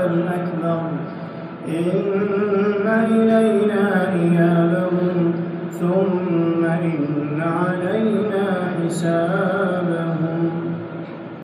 بل إن إلينا إيابهم ثم إن علينا